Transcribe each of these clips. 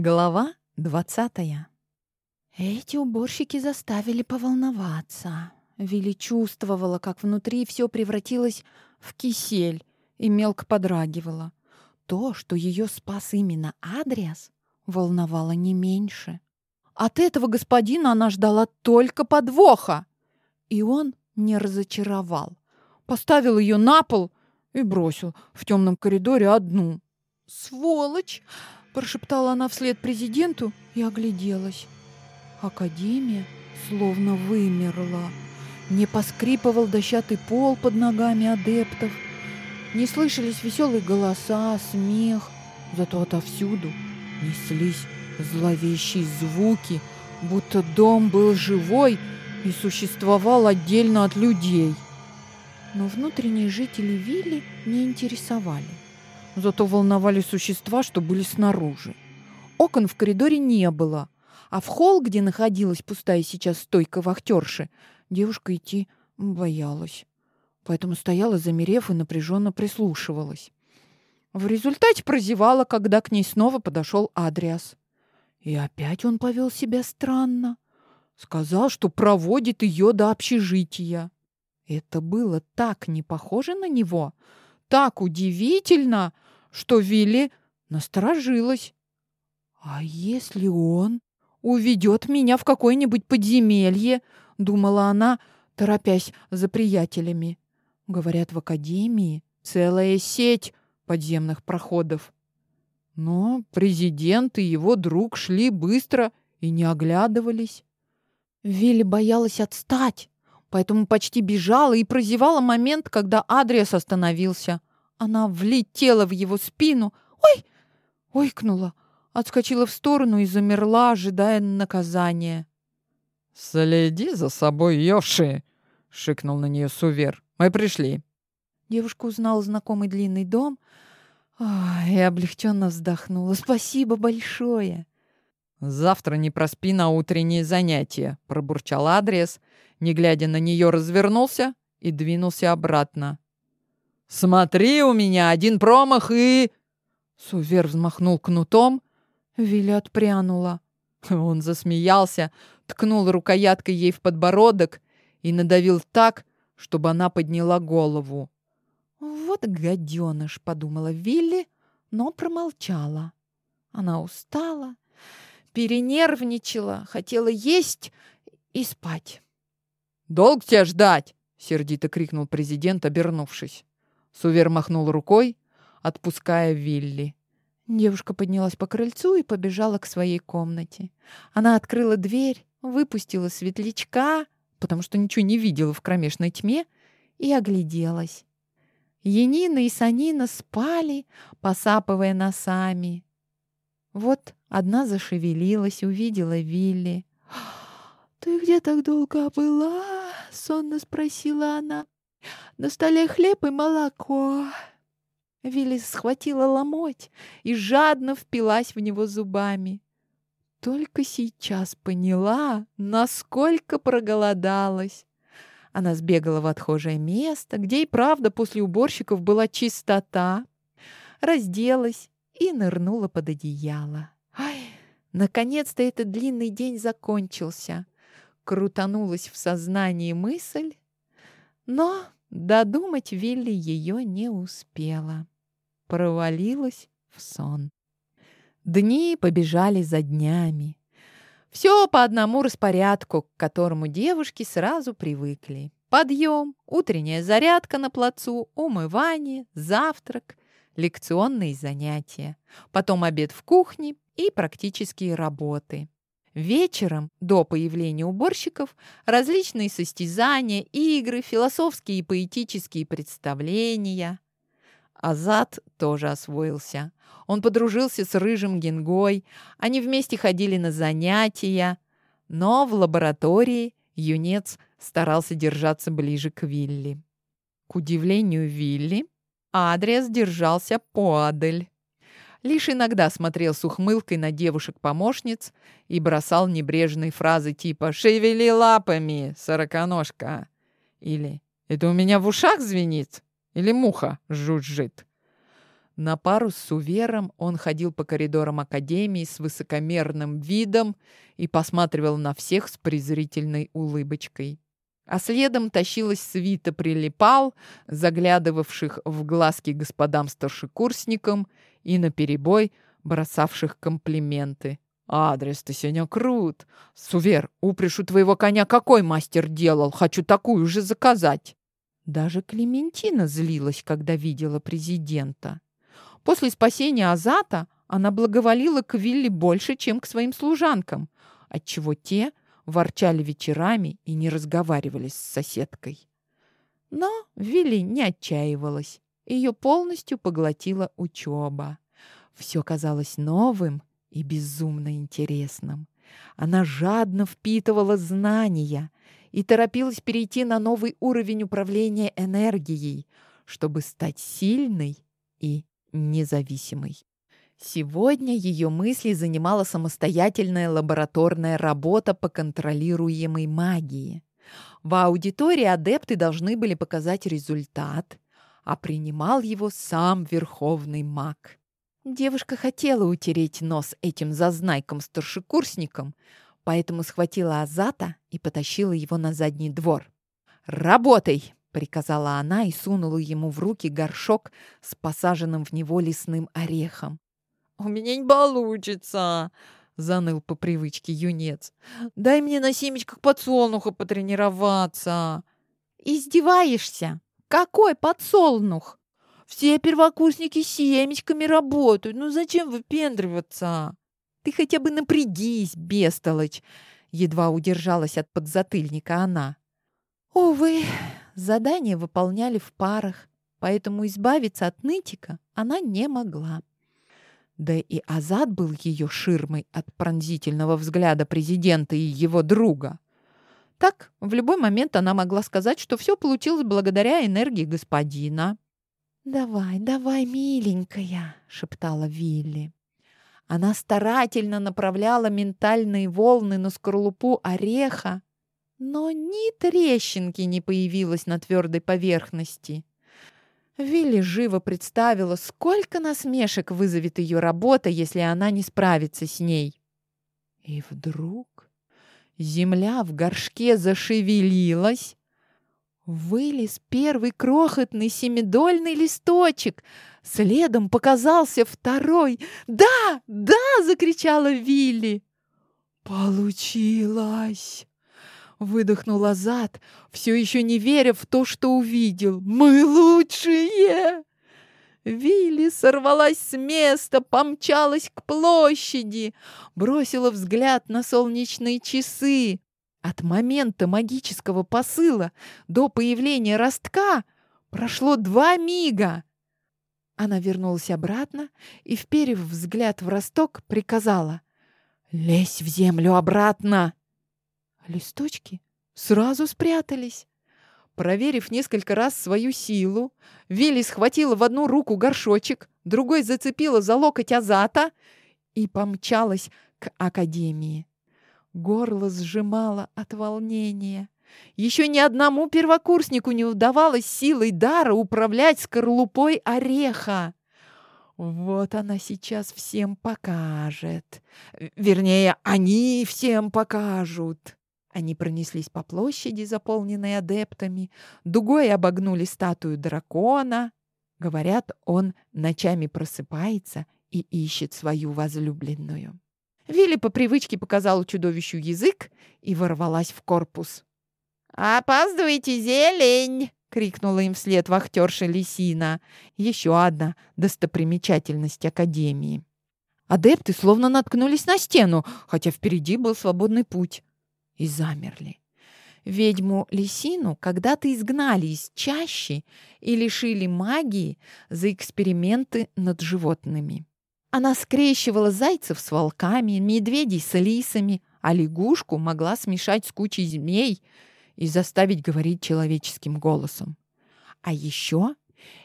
Глава двадцатая. Эти уборщики заставили поволноваться. Вилли чувствовала, как внутри все превратилось в кисель и мелко подрагивало. То, что ее спас именно Адриас, волновало не меньше. От этого господина она ждала только подвоха. И он не разочаровал. Поставил ее на пол и бросил в темном коридоре одну. «Сволочь!» Прошептала она вслед президенту и огляделась. Академия словно вымерла. Не поскрипывал дощатый пол под ногами адептов. Не слышались веселые голоса, смех. Зато отовсюду неслись зловещие звуки, будто дом был живой и существовал отдельно от людей. Но внутренние жители Вилли не интересовали. Зато волновали существа, что были снаружи. Окон в коридоре не было, а в холл, где находилась пустая сейчас стойка вахтерши, девушка идти боялась. Поэтому стояла, замерев, и напряженно прислушивалась. В результате прозевала, когда к ней снова подошел Адриас. И опять он повел себя странно. Сказал, что проводит ее до общежития. Это было так не похоже на него, так удивительно, что Вилли насторожилась. «А если он уведет меня в какое-нибудь подземелье?» — думала она, торопясь за приятелями. Говорят, в академии целая сеть подземных проходов. Но президент и его друг шли быстро и не оглядывались. Вилли боялась отстать, поэтому почти бежала и прозевала момент, когда Адриас остановился. Она влетела в его спину. «Ой!» — ойкнула, отскочила в сторону и замерла, ожидая наказания. «Следи за собой, Йоши!» — шикнул на нее Сувер. «Мы пришли». Девушка узнала знакомый длинный дом и облегченно вздохнула. «Спасибо большое!» «Завтра не проспи на утренние занятия», — пробурчал Адриас, не глядя на нее, развернулся и двинулся обратно. «Смотри, у меня один промах и...» Сувер взмахнул кнутом. Виля отпрянула. Он засмеялся, ткнул рукояткой ей в подбородок и надавил так, чтобы она подняла голову. «Вот гаденыш», — подумала Вилли, но промолчала. Она устала, перенервничала, хотела есть и спать. «Долго тебя ждать!» — сердито крикнул президент, обернувшись. Сувер махнул рукой, отпуская Вилли. Девушка поднялась по крыльцу и побежала к своей комнате. Она открыла дверь, выпустила светлячка, потому что ничего не видела в кромешной тьме, и огляделась. Енина и Санина спали, посапывая носами. Вот одна зашевелилась, увидела Вилли. «Ты где так долго была?» — сонно спросила она. На столе хлеб и молоко. Вилли схватила ломоть и жадно впилась в него зубами. Только сейчас поняла, насколько проголодалась. Она сбегала в отхожее место, где и правда после уборщиков была чистота, разделась и нырнула под одеяло. Ай, наконец-то этот длинный день закончился. Крутанулась в сознании мысль, но Додумать Вилли ее не успела. Провалилась в сон. Дни побежали за днями. Все по одному распорядку, к которому девушки сразу привыкли. Подъем, утренняя зарядка на плацу, умывание, завтрак, лекционные занятия. Потом обед в кухне и практические работы. Вечером, до появления уборщиков, различные состязания, игры, философские и поэтические представления. Азат тоже освоился. Он подружился с рыжим Генгой, они вместе ходили на занятия, но в лаборатории юнец старался держаться ближе к Вилли. К удивлению Вилли, Адриас держался поадаль лишь иногда смотрел с ухмылкой на девушек-помощниц и бросал небрежные фразы типа «Шевели лапами, сороконожка!» или «Это у меня в ушах звенит?» или «Муха жужжит?» На пару с Сувером он ходил по коридорам Академии с высокомерным видом и посматривал на всех с презрительной улыбочкой. А следом тащилась свита прилипал, заглядывавших в глазки господам-старшекурсникам и наперебой бросавших комплименты. «Адриас, ты сегодня крут! Сувер, упряжь у твоего коня какой мастер делал? Хочу такую же заказать!» Даже Клементина злилась, когда видела президента. После спасения Азата она благоволила к Вилли больше, чем к своим служанкам, отчего те ворчали вечерами и не разговаривали с соседкой. Но Вилли не отчаивалась. Ее полностью поглотила учеба. Все казалось новым и безумно интересным. Она жадно впитывала знания и торопилась перейти на новый уровень управления энергией, чтобы стать сильной и независимой. Сегодня ее мысли занимала самостоятельная лабораторная работа по контролируемой магии. В аудитории адепты должны были показать результат, а принимал его сам верховный маг. Девушка хотела утереть нос этим зазнайкам-старшекурсникам, поэтому схватила Азата и потащила его на задний двор. «Работай!» — приказала она и сунула ему в руки горшок с посаженным в него лесным орехом. «У меня не получится!» — заныл по привычке юнец. «Дай мне на семечках подсолнуха потренироваться!» «Издеваешься? Какой подсолнух?» «Все первокурсники семечками работают. Ну зачем выпендриваться?» «Ты хотя бы напрягись, бестолочь!» Едва удержалась от подзатыльника она. Увы, задания выполняли в парах, поэтому избавиться от нытика она не могла. Да и Азад был ее ширмой от пронзительного взгляда президента и его друга. Так, в любой момент она могла сказать, что все получилось благодаря энергии господина. «Давай, давай, миленькая», — шептала Вилли. Она старательно направляла ментальные волны на скорлупу ореха, но ни трещинки не появилось на твердой поверхности. Вилли живо представила, сколько насмешек вызовет ее работа, если она не справится с ней. И вдруг земля в горшке зашевелилась, вылез первый крохотный семидольный листочек, следом показался второй. «Да! Да!» — закричала Вилли. «Получилось!» Выдохнул Азат, все еще не веря в то, что увидел. «Мы лучшие!» Вилли сорвалась с места, помчалась к площади, бросила взгляд на солнечные часы. От момента магического посыла до появления ростка прошло два мига. Она вернулась обратно и, вперев взгляд в росток, приказала «Лезь в землю обратно!» Листочки сразу спрятались. Проверив несколько раз свою силу, Вилли схватила в одну руку горшочек, другой зацепила за локоть Азата и помчалась к академии. Горло сжимало от волнения. Еще ни одному первокурснику не удавалось силой дара управлять скорлупой ореха. Вот она сейчас всем покажет. Вернее, они всем покажут. Они пронеслись по площади, заполненной адептами, дугой обогнули статую дракона. Говорят, он ночами просыпается и ищет свою возлюбленную. Вилли по привычке показал чудовищу язык и ворвалась в корпус. «Опаздывайте, зелень!» — крикнула им вслед вахтерша Лисина. Еще одна достопримечательность Академии. Адепты словно наткнулись на стену, хотя впереди был свободный путь и замерли. Ведьму Лисину когда-то изгнали из чащи и лишили магии за эксперименты над животными. Она скрещивала зайцев с волками, медведей с лисами, а лягушку могла смешать с кучей змей и заставить говорить человеческим голосом. А еще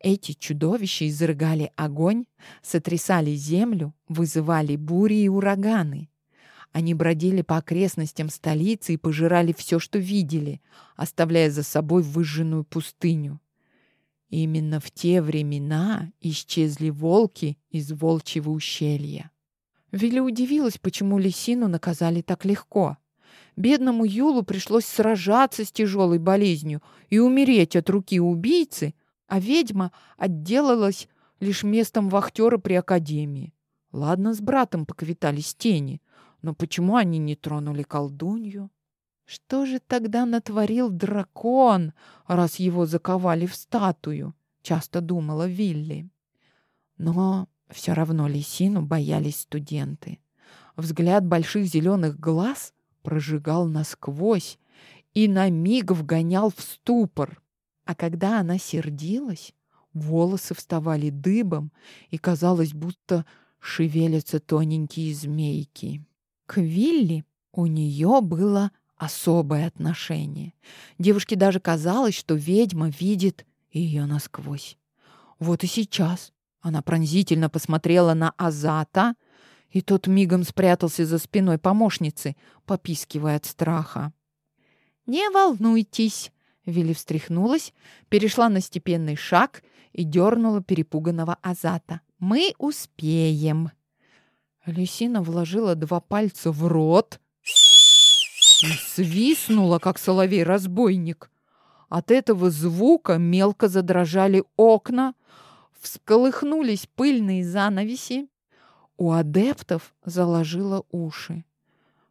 эти чудовища изрыгали огонь, сотрясали землю, вызывали бури и ураганы. Они бродили по окрестностям столицы и пожирали все, что видели, оставляя за собой выжженную пустыню. Именно в те времена исчезли волки из волчьего ущелья. Вилли удивилась, почему Лисину наказали так легко. Бедному Юлу пришлось сражаться с тяжелой болезнью и умереть от руки убийцы, а ведьма отделалась лишь местом вахтера при академии. Ладно, с братом поквитались тени, но почему они не тронули колдунью? Что же тогда натворил дракон, раз его заковали в статую? Часто думала Вилли. Но все равно Лисину боялись студенты. Взгляд больших зеленых глаз прожигал насквозь и на миг вгонял в ступор. А когда она сердилась, волосы вставали дыбом, и казалось, будто шевелятся тоненькие змейки. К Вилли у нее было особое отношение. Девушке даже казалось, что ведьма видит ее насквозь. Вот и сейчас она пронзительно посмотрела на Азата, и тот мигом спрятался за спиной помощницы, попискивая от страха. «Не волнуйтесь!» Вилли встряхнулась, перешла на степенный шаг и дернула перепуганного Азата. «Мы успеем!» Люсина вложила два пальца в рот, и свистнула, как соловей-разбойник. От этого звука мелко задрожали окна, всколыхнулись пыльные занавеси. У адептов заложило уши.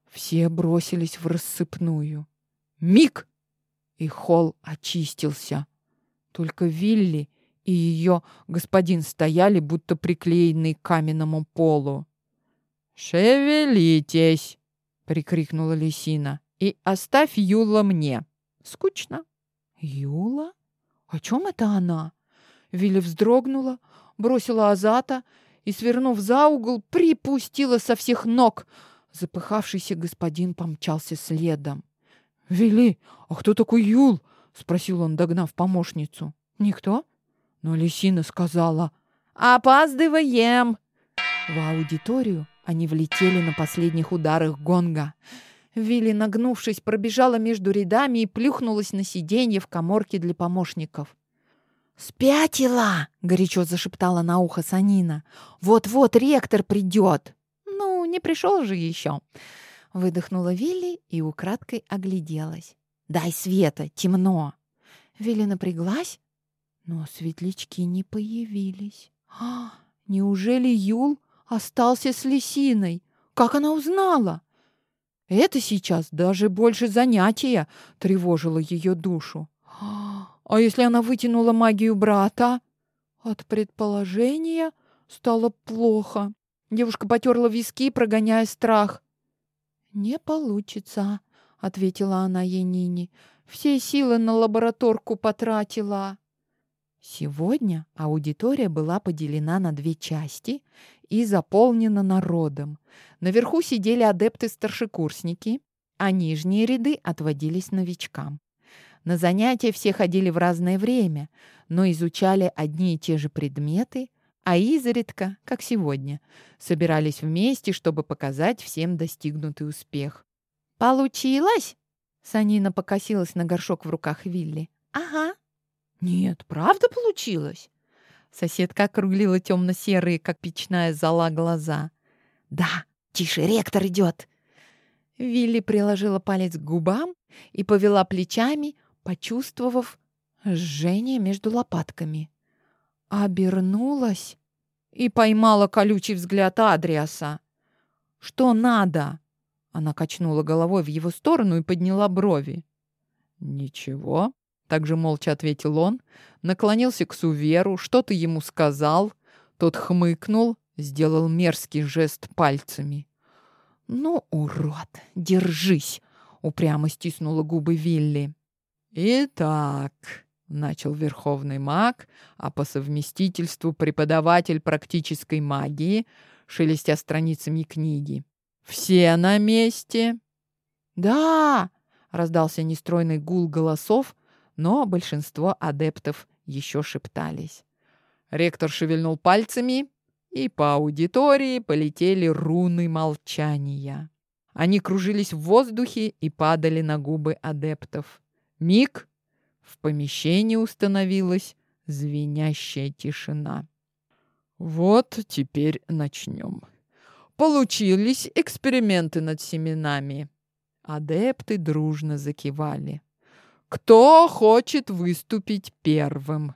Все бросились в рассыпную. Миг! И холл очистился. Только Вилли и ее господин стояли, будто приклеенные к каменному полу. «Шевелитесь!» — прикрикнула Лисина. «И оставь Юла мне. Скучно». «Юла? О чем это она?» Вилли вздрогнула, бросила Азата и, свернув за угол, припустила со всех ног. Запыхавшийся господин помчался следом. «Вилли, а кто такой Юл?» — спросил он, догнав помощницу. «Никто?» Но Лисина сказала «Опаздываем!» В аудиторию они влетели на последних ударах гонга. Вилли, нагнувшись, пробежала между рядами и плюхнулась на сиденье в коморке для помощников. «Спятила!» — горячо зашептала на ухо Санина. «Вот-вот ректор придет!» «Ну, не пришел же еще!» Выдохнула Вилли и украдкой огляделась. «Дай света, темно!» Вилли напряглась, но светлячки не появились. «А, неужели Юл остался с лисиной. Как она узнала? Это сейчас даже больше занятия тревожило ее душу. А если она вытянула магию брата? От предположения стало плохо. Девушка потерла виски, прогоняя страх. «Не получится», — ответила она Янине. «Все силы на лабораторку потратила». Сегодня аудитория была поделена на две части и заполнена народом. Наверху сидели адепты-старшекурсники, а нижние ряды отводились новичкам. На занятия все ходили в разное время, но изучали одни и те же предметы, а изредка, как сегодня, собирались вместе, чтобы показать всем достигнутый успех. «Получилось?» Санина покосилась на горшок в руках Вилли. «Ага», «Нет, правда получилось?» Соседка округлила темно-серые, как печная зола, глаза. «Да, тише, ректор идет!» Вилли приложила палец к губам и повела плечами, почувствовав жжение между лопатками. Обернулась и поймала колючий взгляд Адриаса. «Что надо?» Она качнула головой в его сторону и подняла брови. «Ничего», также молча ответил он, наклонился к Суверу, что-то ему сказал. Тот хмыкнул, сделал мерзкий жест пальцами. «Ну, урод, держись!» — упрямо стиснула губы Вилли. «Итак», — начал верховный маг, а по совместительству преподаватель практической магии, шелестя страницами книги. «Все на месте?» «Да!» — раздался нестройный гул голосов, но большинство адептов еще шептались. Ректор шевельнул пальцами, и по аудитории полетели руны молчания. Они кружились в воздухе и падали на губы адептов. Миг в помещении установилась звенящая тишина. Вот теперь начнем. Получились эксперименты над семенами. Адепты дружно закивали. Кто хочет выступить первым?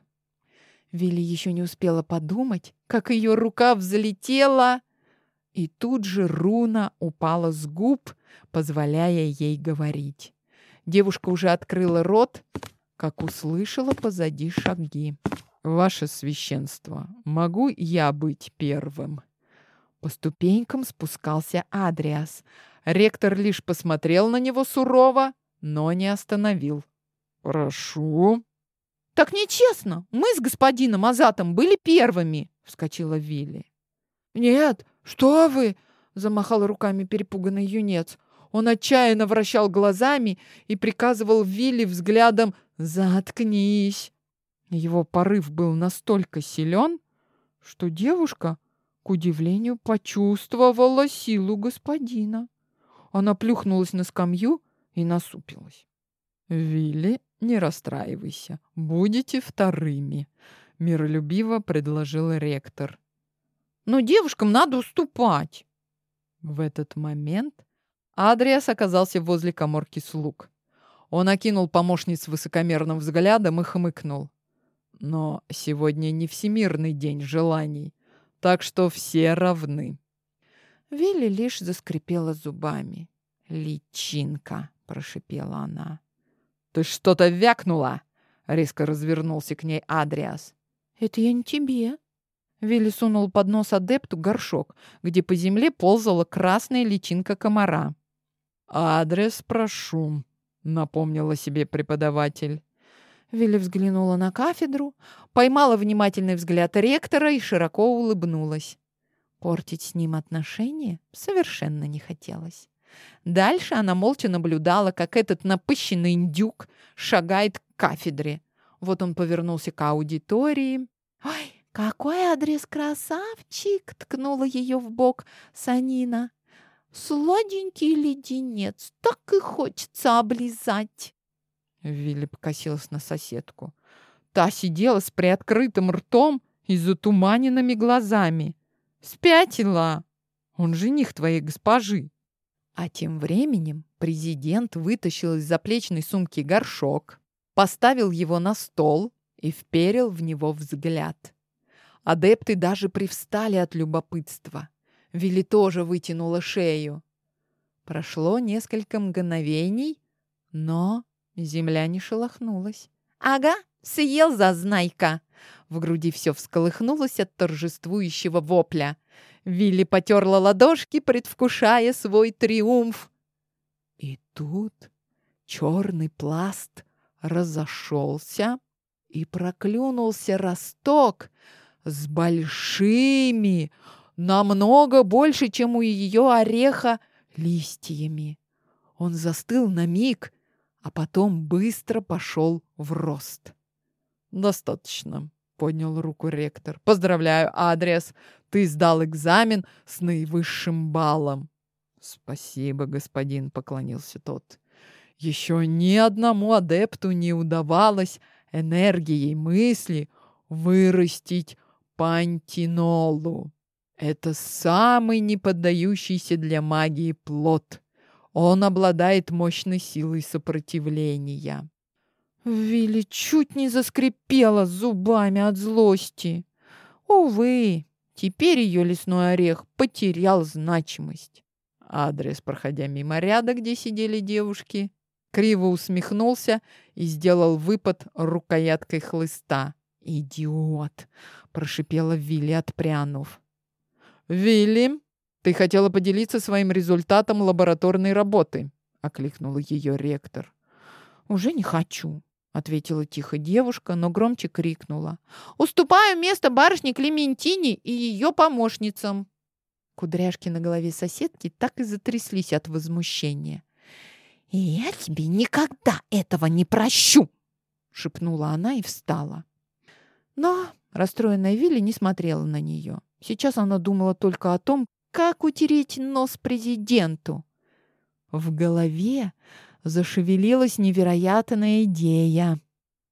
Вилли еще не успела подумать, как ее рука взлетела, и тут же руна упала с губ, позволяя ей говорить. Девушка уже открыла рот, как услышала позади шаги. «Ваше священство, могу я быть первым?» По ступенькам спускался Адриас. Ректор лишь посмотрел на него сурово, но не остановил. «Прошу». «Так нечестно! Мы с господином Азатом были первыми!» — вскочила Вилли. «Нет, что вы!» — замахал руками перепуганный юнец. Он отчаянно вращал глазами и приказывал Вилли взглядом «Заткнись!» Его порыв был настолько силен, что девушка, к удивлению, почувствовала силу господина. Она плюхнулась на скамью и насупилась. «Вилли, не расстраивайся, будете вторыми», — миролюбиво предложил ректор. «Но девушкам надо уступать». В этот момент Адриас оказался возле коморки слуг. Он окинул помощниц высокомерным взглядом и хмыкнул. Но сегодня не всемирный день желаний, так что все равны. Вилли лишь заскрипела зубами. «Личинка!» — прошипела она. «Ты что-то вякнула!» — резко развернулся к ней Адриас. «Это я не тебе». Вилли сунул под нос адепту горшок, где по земле ползала красная личинка комара. «Адрес прошу», — напомнила себе преподаватель. Вилли взглянула на кафедру, поймала внимательный взгляд ректора и широко улыбнулась. Портить с ним отношения совершенно не хотелось. Дальше она молча наблюдала, как этот напыщенный индюк шагает к кафедре. Вот он повернулся к аудитории. «Ой, какой адрес красавчик!» — ткнула ее в бок Санина. «Сладенький леденец, так и хочется облизать!» Вилли покосилась на соседку. Та сидела с приоткрытым ртом и затуманенными глазами. «Спятила! Он жених твоей госпожи!» А тем временем президент вытащил из заплечной сумки горшок, поставил его на стол и вперил в него взгляд. Адепты даже привстали от любопытства. Вилли тоже вытянула шею. Прошло несколько мгновений, но Земля не шелохнулась. «Ага, съел зазнайка!» В груди все всколыхнулось от торжествующего вопля. Вилли потерла ладошки, предвкушая свой триумф. И тут черный пласт разошелся и проклюнулся росток с большими, намного больше, чем у ее ореха, листьями. Он застыл на миг, а потом быстро пошел в рост. «Достаточно», — поднял руку ректор. «Поздравляю, Адрес, ты сдал экзамен с наивысшим баллом». «Спасибо, господин», — поклонился тот. «Еще ни одному адепту не удавалось энергией мысли вырастить пантинолу. Это самый неподдающийся для магии плод. Он обладает мощной силой сопротивления. Вилли чуть не заскрипела зубами от злости. Увы, теперь ее лесной орех потерял значимость. Адрес, проходя мимо ряда, где сидели девушки, криво усмехнулся и сделал выпад рукояткой хлыста. «Идиот!» — прошипела Вилли, отпрянув. «Вилли, «Ты хотела поделиться своим результатом лабораторной работы», — окликнула ее ректор. «Уже не хочу», — ответила тихо девушка, но громче крикнула. «Уступаю место барышне Клементине и ее помощницам». Кудряшки на голове соседки так и затряслись от возмущения. «И я тебе никогда этого не прощу!» — шепнула она и встала. Но расстроенная Вилли не смотрела на нее. Сейчас она думала только о том, как утереть нос президенту? В голове зашевелилась невероятная идея.